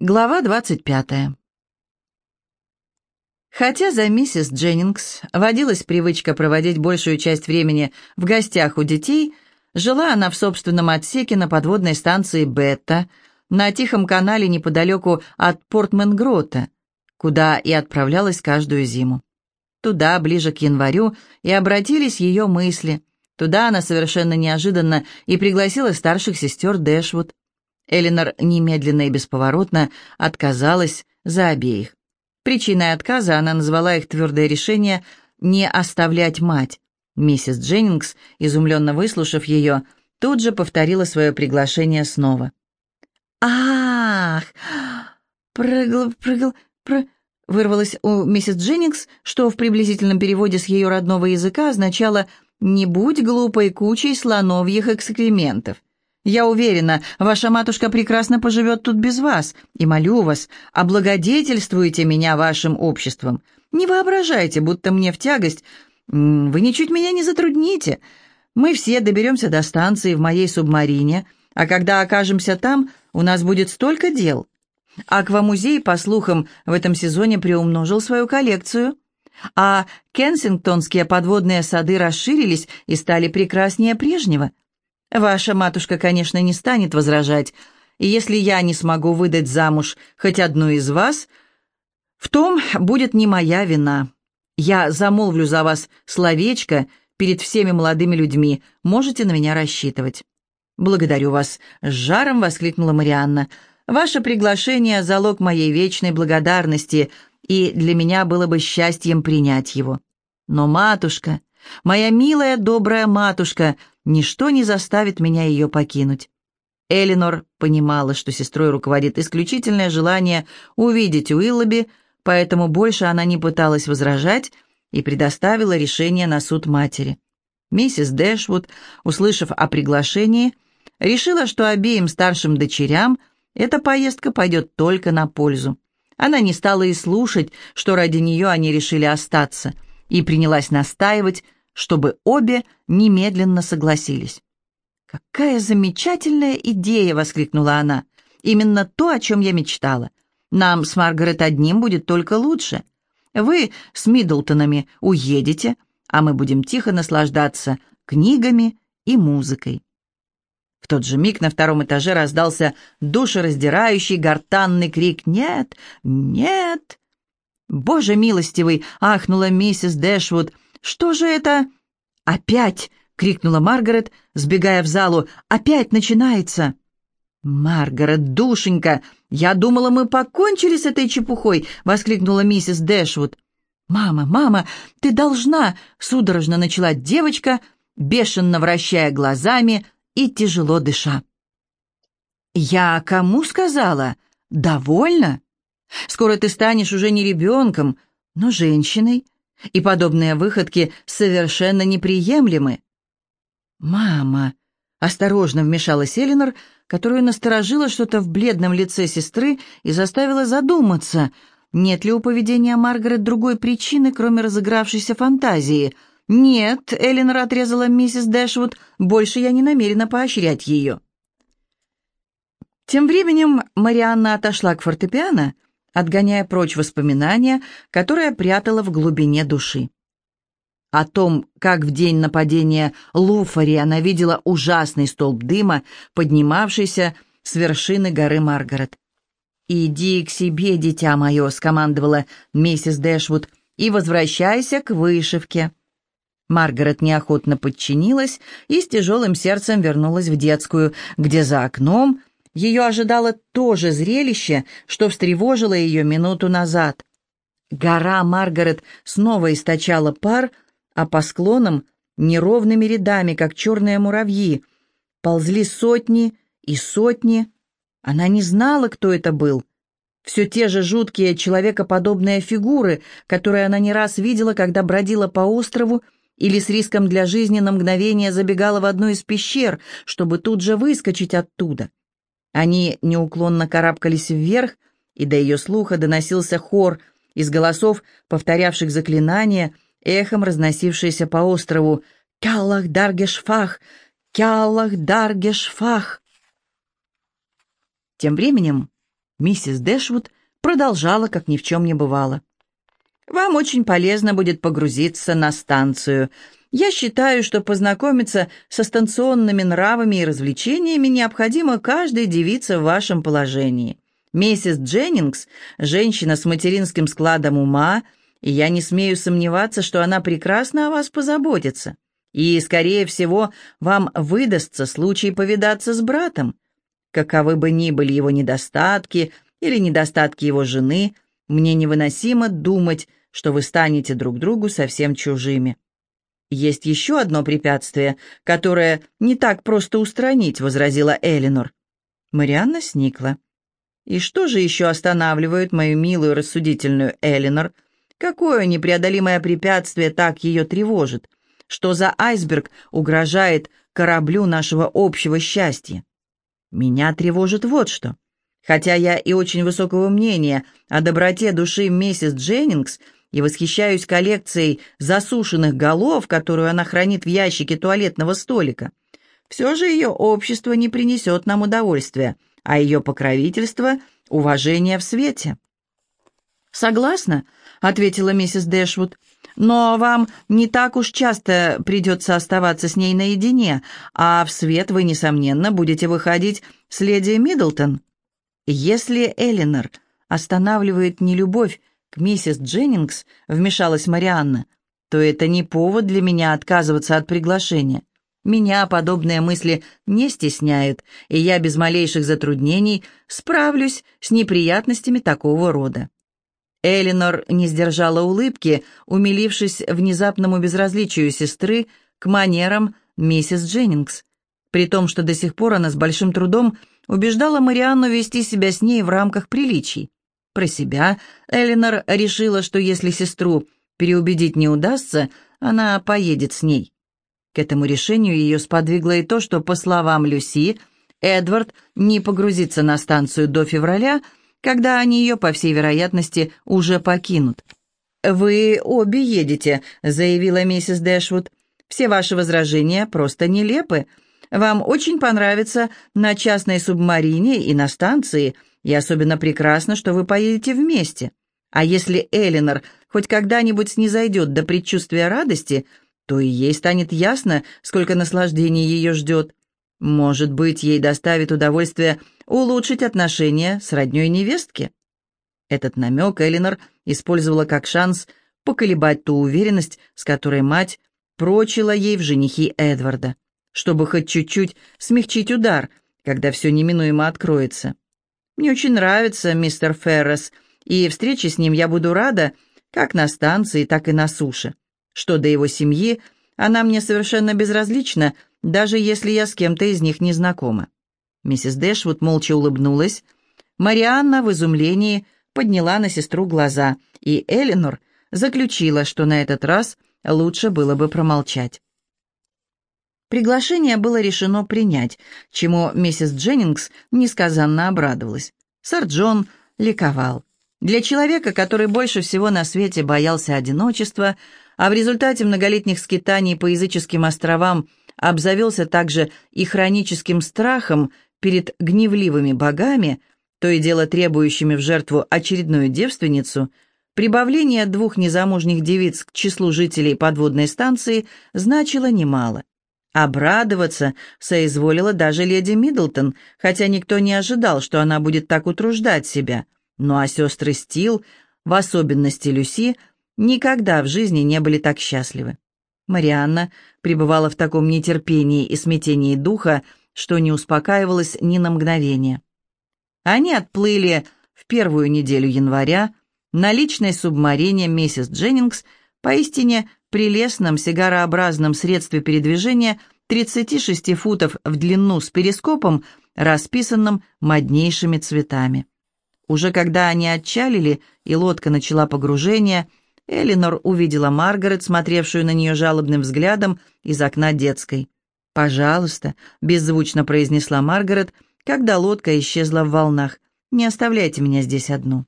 Глава 25. Хотя за миссис Дженнингс водилась привычка проводить большую часть времени в гостях у детей, жила она в собственном отсеке на подводной станции «Бетта», на Тихом канале неподалеку от Портман-Грота, куда и отправлялась каждую зиму. Туда, ближе к январю, и обратились ее мысли. Туда она совершенно неожиданно и пригласила старших сестер Дэшвуд. Элинор немедленно и бесповоротно отказалась за обеих. Причиной отказа она назвала их твердое решение не оставлять мать. Миссис Дженнингс, изумленно выслушав ее, тут же повторила свое приглашение снова. «Ах! Прыгал, прыгал, пры...» вырвалось у миссис Дженнингс, что в приблизительном переводе с ее родного языка означало «не будь глупой кучей слоновьих экскрементов». Я уверена, ваша матушка прекрасно поживет тут без вас, и молю вас, облагодетельствуйте меня вашим обществом. Не воображайте, будто мне в тягость. Вы ничуть меня не затрудните. Мы все доберемся до станции в моей субмарине, а когда окажемся там, у нас будет столько дел. Аквамузей, по слухам, в этом сезоне приумножил свою коллекцию, а кенсингтонские подводные сады расширились и стали прекраснее прежнего – Ваша матушка, конечно, не станет возражать, и если я не смогу выдать замуж хоть одну из вас, в том будет не моя вина. Я замолвлю за вас словечко перед всеми молодыми людьми, можете на меня рассчитывать». «Благодарю вас», — с жаром воскликнула Марианна. «Ваше приглашение — залог моей вечной благодарности, и для меня было бы счастьем принять его. Но матушка, моя милая добрая матушка, Ничто не заставит меня ее покинуть. Элинор понимала, что сестрой руководит исключительное желание увидеть Уиллоби, поэтому больше она не пыталась возражать и предоставила решение на суд матери. Миссис Дэшвуд, услышав о приглашении, решила, что обеим старшим дочерям эта поездка пойдет только на пользу. Она не стала и слушать, что ради нее они решили остаться, и принялась настаивать, чтобы обе немедленно согласились. «Какая замечательная идея!» — воскликнула она. «Именно то, о чем я мечтала. Нам с Маргарет одним будет только лучше. Вы с Миддлтонами уедете, а мы будем тихо наслаждаться книгами и музыкой». В тот же миг на втором этаже раздался душераздирающий гортанный крик «Нет! Нет!» «Боже милостивый!» — ахнула миссис Дэшвуд — «Что же это?» «Опять!» — крикнула Маргарет, сбегая в залу. «Опять начинается!» «Маргарет, душенька, я думала, мы покончили с этой чепухой!» — воскликнула миссис Дэшвуд. «Мама, мама, ты должна!» — судорожно начала девочка, бешено вращая глазами и тяжело дыша. «Я кому сказала? Довольно? Скоро ты станешь уже не ребенком, но женщиной, и подобные выходки совершенно неприемлемы. «Мама!» — осторожно вмешалась Эленор, которую насторожило что-то в бледном лице сестры и заставила задуматься, нет ли у поведения Маргарет другой причины, кроме разыгравшейся фантазии. «Нет», — Эленор отрезала миссис Дэшвуд, — «больше я не намерена поощрять ее». Тем временем Марианна отошла к фортепиано — отгоняя прочь воспоминания, которые прятала в глубине души. О том, как в день нападения Луфари она видела ужасный столб дыма, поднимавшийся с вершины горы Маргарет. «Иди к себе, дитя мое», — скомандовала миссис Дэшвуд, «и возвращайся к вышивке». Маргарет неохотно подчинилась и с тяжелым сердцем вернулась в детскую, где за окном ее ожидало то же зрелище, что встревожило ее минуту назад. Гора Маргарет снова источала пар, а по склонам неровными рядами, как черные муравьи, ползли сотни и сотни. Она не знала, кто это был. Все те же жуткие человекоподобные фигуры, которые она не раз видела, когда бродила по острову или с риском для жизни на мгновение забегала в одну из пещер, чтобы тут же выскочить оттуда. Они неуклонно карабкались вверх, и до ее слуха доносился хор из голосов, повторявших заклинания, эхом разносившиеся по острову «Кяллах даргешфах! Кяллах даргешфах!». Тем временем Миссис Дэшвуд продолжала, как ни в чем не бывало. «Вам очень полезно будет погрузиться на станцию. Я считаю, что познакомиться со станционными нравами и развлечениями необходимо каждой девице в вашем положении. Миссис Дженнингс – женщина с материнским складом ума, и я не смею сомневаться, что она прекрасно о вас позаботится. И, скорее всего, вам выдастся случай повидаться с братом. Каковы бы ни были его недостатки или недостатки его жены, мне невыносимо думать, что вы станете друг другу совсем чужими. «Есть еще одно препятствие, которое не так просто устранить», — возразила Элинор. Марианна сникла. «И что же еще останавливает мою милую рассудительную Элинор? Какое непреодолимое препятствие так ее тревожит? Что за айсберг угрожает кораблю нашего общего счастья? Меня тревожит вот что. Хотя я и очень высокого мнения о доброте души миссис Дженнингс — и восхищаюсь коллекцией засушенных голов, которую она хранит в ящике туалетного столика. Все же ее общество не принесет нам удовольствия, а ее покровительство — уважение в свете. «Согласна», — ответила миссис Дэшвуд, «но вам не так уж часто придется оставаться с ней наедине, а в свет вы, несомненно, будете выходить с леди Миддлтон. Если Элинор останавливает не любовь, к миссис Дженнингс вмешалась Марианна, то это не повод для меня отказываться от приглашения. Меня подобные мысли не стесняют, и я без малейших затруднений справлюсь с неприятностями такого рода. Элинор не сдержала улыбки, умилившись внезапному безразличию сестры к манерам миссис Дженнингс, при том, что до сих пор она с большим трудом убеждала Марианну вести себя с ней в рамках приличий. Про себя Элинор решила, что если сестру переубедить не удастся, она поедет с ней. К этому решению ее сподвигло и то, что, по словам Люси, Эдвард не погрузится на станцию до февраля, когда они ее, по всей вероятности, уже покинут. «Вы обе едете», — заявила миссис Дэшвуд. «Все ваши возражения просто нелепы. Вам очень понравится на частной субмарине и на станции, и особенно прекрасно, что вы поедете вместе. А если Элинор хоть когда-нибудь снизойдет до предчувствия радости, то и ей станет ясно, сколько наслаждений ее ждет. Может быть, ей доставит удовольствие улучшить отношения с родней невестки. Этот намек Элинор использовала как шанс поколебать ту уверенность, с которой мать прочила ей в женихи Эдварда, чтобы хоть чуть-чуть смягчить удар, когда все неминуемо откроется. Мне очень нравится мистер Феррес, и встречи с ним я буду рада как на станции, так и на суше. Что до его семьи, она мне совершенно безразлична, даже если я с кем-то из них не знакома». Миссис Дэшвуд молча улыбнулась. Марианна в изумлении подняла на сестру глаза, и Элинор заключила, что на этот раз лучше было бы промолчать. Приглашение было решено принять, чему миссис Дженнингс несказанно обрадовалась. Сэр Джон ликовал. Для человека, который больше всего на свете боялся одиночества, а в результате многолетних скитаний по языческим островам обзавелся также и хроническим страхом перед гневливыми богами, то и дело требующими в жертву очередную девственницу, прибавление двух незамужних девиц к числу жителей подводной станции значило немало. Обрадоваться соизволила даже леди Миддлтон, хотя никто не ожидал, что она будет так утруждать себя. Ну а сестры Стил, в особенности Люси, никогда в жизни не были так счастливы. Марианна пребывала в таком нетерпении и смятении духа, что не успокаивалась ни на мгновение. Они отплыли в первую неделю января на личной субмарине миссис Дженнингс, поистине прелестном сигарообразном средстве передвижения 36 футов в длину с перископом, расписанным моднейшими цветами. Уже когда они отчалили, и лодка начала погружение, Элинор увидела Маргарет, смотревшую на нее жалобным взглядом из окна детской. «Пожалуйста», — беззвучно произнесла Маргарет, когда лодка исчезла в волнах, — «не оставляйте меня здесь одну».